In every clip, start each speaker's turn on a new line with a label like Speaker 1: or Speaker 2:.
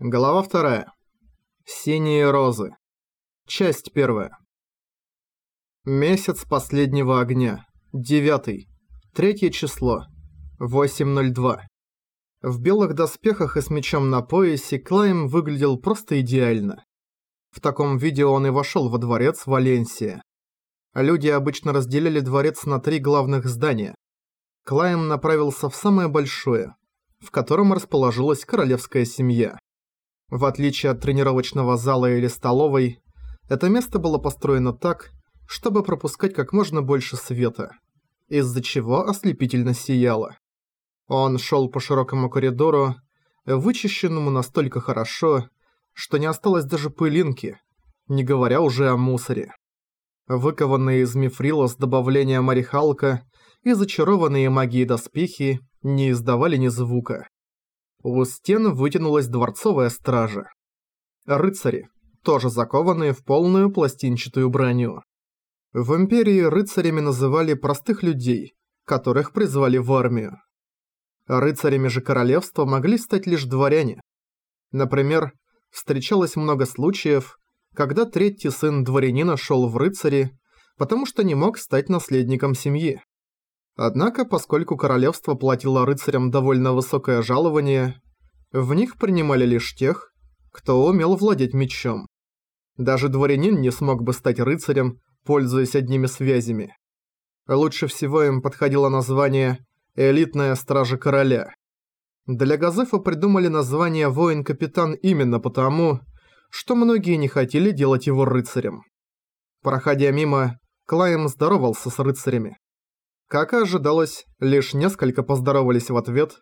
Speaker 1: Глава вторая. Синие розы. Часть первая. Месяц последнего огня. Девятый. Третье число. 8.02. В белых доспехах и с мечом на поясе Клайм выглядел просто идеально. В таком виде он и вошел во дворец Валенсия. Люди обычно разделили дворец на три главных здания. Клайм направился в самое большое, в котором расположилась королевская семья. В отличие от тренировочного зала или столовой, это место было построено так, чтобы пропускать как можно больше света, из-за чего ослепительно сияло. Он шел по широкому коридору, вычищенному настолько хорошо, что не осталось даже пылинки, не говоря уже о мусоре. Выкованные из мифрила с добавлением орехалка и зачарованные магией доспехи не издавали ни звука. У стен вытянулась дворцовая стража. Рыцари, тоже закованные в полную пластинчатую броню. В Империи рыцарями называли простых людей, которых призвали в армию. Рыцарями же королевства могли стать лишь дворяне. Например, встречалось много случаев, когда третий сын дворянина шел в рыцари, потому что не мог стать наследником семьи. Однако, поскольку королевство платило рыцарям довольно высокое жалование, в них принимали лишь тех, кто умел владеть мечом. Даже дворянин не смог бы стать рыцарем, пользуясь одними связями. Лучше всего им подходило название «Элитная стража короля». Для Газефа придумали название «Воин-капитан» именно потому, что многие не хотели делать его рыцарем. Проходя мимо, Клайм здоровался с рыцарями. Как и ожидалось, лишь несколько поздоровались в ответ,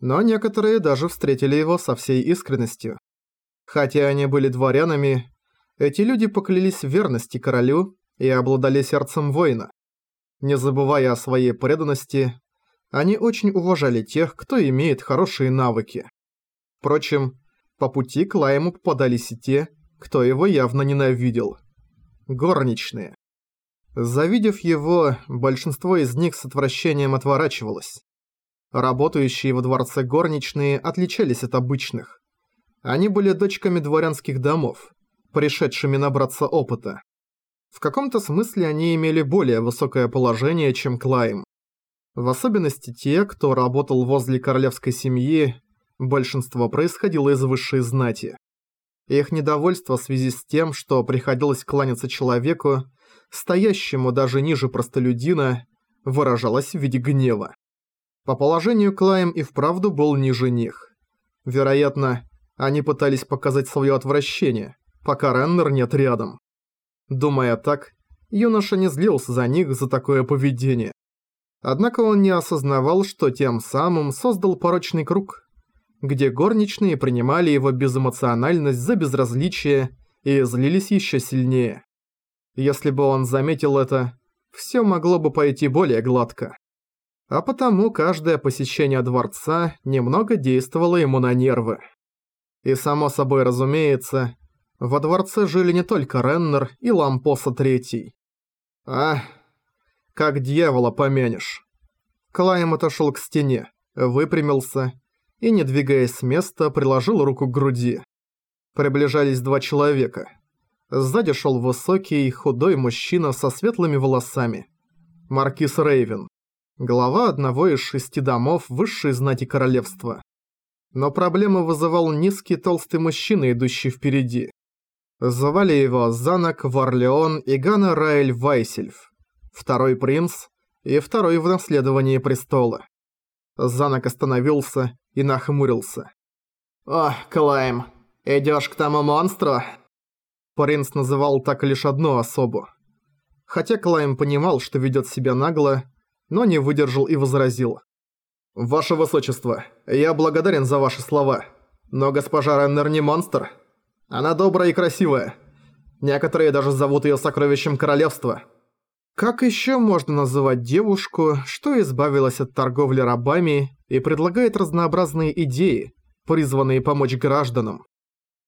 Speaker 1: но некоторые даже встретили его со всей искренностью. Хотя они были дворянами, эти люди поклялись в верности королю и обладали сердцем воина. Не забывая о своей преданности, они очень уважали тех, кто имеет хорошие навыки. Впрочем, по пути к Лайму попадались и те, кто его явно ненавидел. Горничные. Завидев его, большинство из них с отвращением отворачивалось. Работающие во дворце горничные отличались от обычных. Они были дочками дворянских домов, пришедшими набраться опыта. В каком-то смысле они имели более высокое положение, чем Клайм. В особенности те, кто работал возле королевской семьи, большинство происходило из высшей знати. Их недовольство в связи с тем, что приходилось кланяться человеку, стоящему даже ниже простолюдина, выражалось в виде гнева. По положению Клайм и вправду был ниже них. Вероятно, они пытались показать свое отвращение, пока Реннер нет рядом. Думая так, юноша не злился за них за такое поведение. Однако он не осознавал, что тем самым создал порочный круг, где горничные принимали его безэмоциональность за безразличие и злились еще сильнее. Если бы он заметил это, все могло бы пойти более гладко. А потому каждое посещение дворца немного действовало ему на нервы. И само собой разумеется, во дворце жили не только Реннер и Лампоса Третий. А, как дьявола помянешь. Клайм отошел к стене, выпрямился и, не двигаясь с места, приложил руку к груди. Приближались два человека – Сзади шел высокий, худой мужчина со светлыми волосами. Маркиз Рейвен. Глава одного из шести домов высшей знати королевства. Но проблему вызывал низкий толстый мужчина, идущий впереди. Звали его Занак Варлеон и Гана Раэль Вайсельф. Второй принц и второй в наследовании престола. Занак остановился и нахмурился.
Speaker 2: «О, Клайм, идёшь к тому монстру?»
Speaker 1: Принц называл так лишь одну особу. Хотя Клайм понимал, что ведет себя нагло, но не выдержал и возразил. «Ваше Высочество, я благодарен за ваши слова, но госпожа Реннер не монстр. Она добрая и красивая. Некоторые даже зовут ее сокровищем королевства». Как еще можно называть девушку, что избавилась от торговли рабами и предлагает разнообразные идеи, призванные помочь гражданам?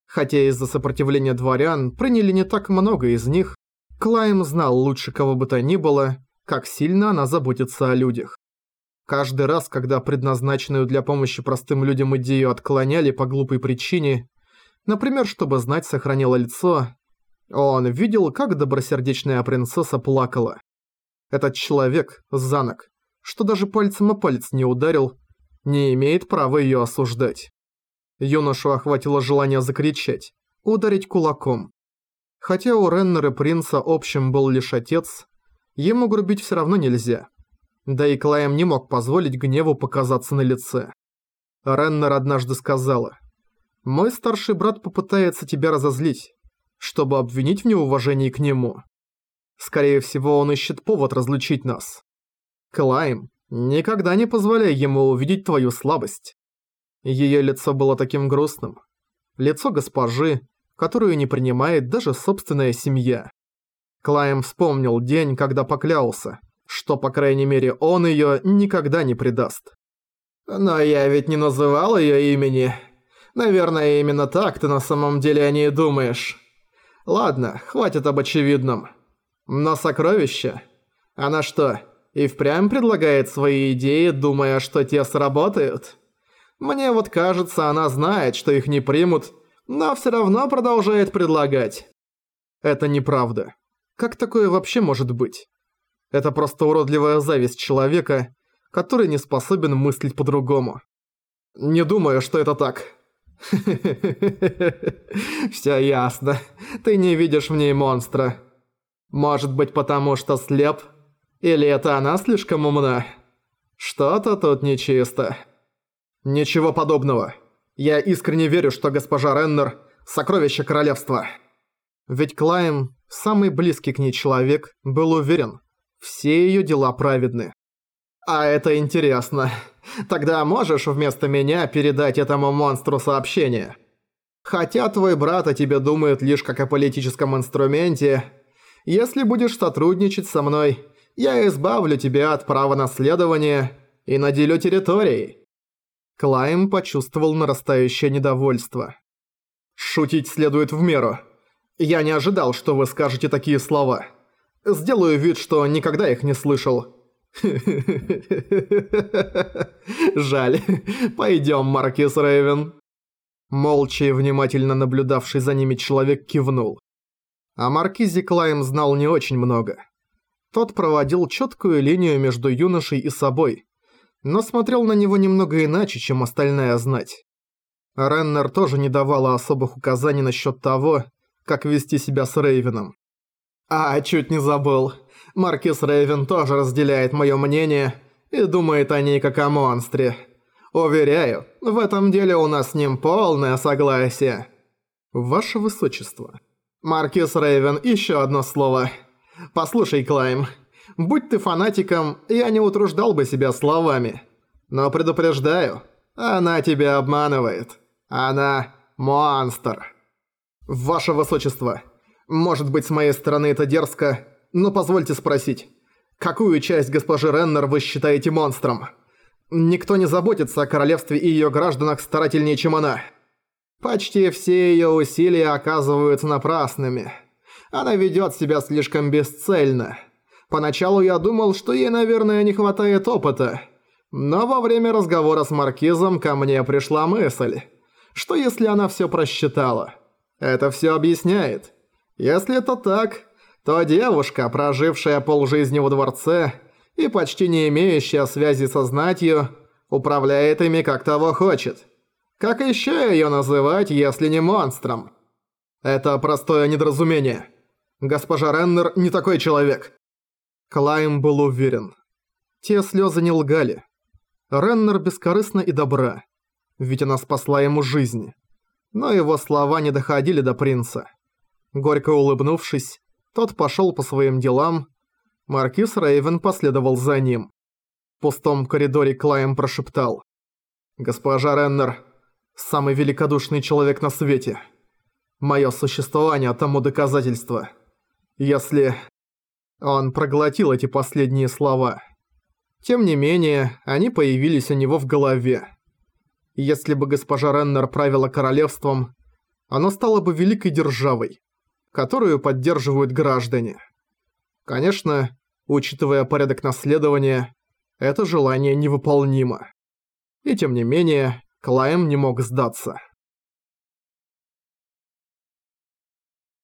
Speaker 1: Хотя из-за сопротивления дворян приняли не так много из них, Клайм знал лучше кого бы то ни было, как сильно она заботится о людях. Каждый раз, когда предназначенную для помощи простым людям идею отклоняли по глупой причине, Например, чтобы знать, сохранила лицо. Он видел, как добросердечная принцесса плакала. Этот человек, Занок, что даже пальцем о палец не ударил, не имеет права её осуждать. Юношу охватило желание закричать, ударить кулаком. Хотя у Реннера принца общим был лишь отец, ему грубить всё равно нельзя. Да и Клайм не мог позволить гневу показаться на лице. Реннер однажды сказала, «Мой старший брат попытается тебя разозлить, чтобы обвинить в неуважении к нему. Скорее всего, он ищет повод разлучить нас. Клайм, никогда не позволяй ему увидеть твою слабость». Её лицо было таким грустным. Лицо госпожи, которую не принимает даже собственная семья. Клайм вспомнил день, когда поклялся, что, по крайней мере, он её никогда не предаст. «Но я ведь не называл её имени. Наверное, именно так ты на самом деле о ней думаешь. Ладно, хватит об очевидном. Но сокровище? Она что, и впрямь предлагает свои идеи, думая, что те сработают?» Мне вот кажется, она знает, что их не примут, но всё равно продолжает предлагать. Это неправда. Как такое вообще может быть? Это просто уродливая зависть человека, который не способен мыслить по-другому. Не думаю, что это так. Всё ясно. Ты не видишь в ней монстра. Может быть потому, что слеп? Или это она слишком умна? Что-то тут нечисто. Ничего подобного. Я искренне верю, что госпожа Реннер – сокровище королевства. Ведь Клайм, самый близкий к ней человек, был уверен, все ее дела праведны. А это интересно. Тогда можешь вместо меня передать этому монстру сообщение? Хотя твой брат о тебе думает лишь как о политическом инструменте, если будешь сотрудничать со мной, я избавлю тебя от права наследования и наделю территорией. Клайм почувствовал нарастающее недовольство. «Шутить следует в меру. Я не ожидал, что вы скажете такие слова. Сделаю вид, что никогда их не слышал». Жаль. Пойдем, Маркис Рейвен. Молча и внимательно наблюдавший за ними человек кивнул. О Маркизе Клайм знал не очень много. Тот проводил четкую линию между юношей и собой, но смотрел на него немного иначе, чем остальная знать. Реннер тоже не давала особых указаний насчет того, как вести себя с Рейвеном. «А, чуть не забыл. Маркис Рейвен тоже разделяет мое мнение и думает о ней как о монстре. Уверяю, в этом деле у нас с ним полное согласие». «Ваше Высочество». «Маркис Рейвен, еще одно слово. Послушай, Клайм, Будь ты фанатиком, я не утруждал бы себя словами. Но предупреждаю, она тебя обманывает. Она монстр. Ваше Высочество, может быть с моей стороны это дерзко, но позвольте спросить, какую часть госпожи Реннер вы считаете монстром? Никто не заботится о королевстве и ее гражданах старательнее, чем она. Почти все ее усилия оказываются напрасными. Она ведет себя слишком бесцельно. Поначалу я думал, что ей, наверное, не хватает опыта. Но во время разговора с Маркизом ко мне пришла мысль, что если она всё просчитала, это всё объясняет. Если это так, то девушка, прожившая полжизни во дворце и почти не имеющая связи со знатью, управляет ими как того хочет. Как ещё её называть, если не монстром? Это простое недоразумение. Госпожа Реннер не такой человек. Клайм был уверен. Те слезы не лгали. Реннер бескорыстна и добра, ведь она спасла ему жизнь. Но его слова не доходили до принца. Горько улыбнувшись, тот пошел по своим делам. Маркиз Рейвен последовал за ним. В пустом коридоре Клайм прошептал. «Госпожа Реннер, самый великодушный человек на свете. Мое существование тому доказательство. Если он проглотил эти последние слова. Тем не менее, они появились у него в голове. Если бы госпожа Реннер правила королевством, оно стало бы великой державой, которую поддерживают граждане. Конечно, учитывая порядок наследования, это желание невыполнимо. И тем не менее, Клайм не мог сдаться.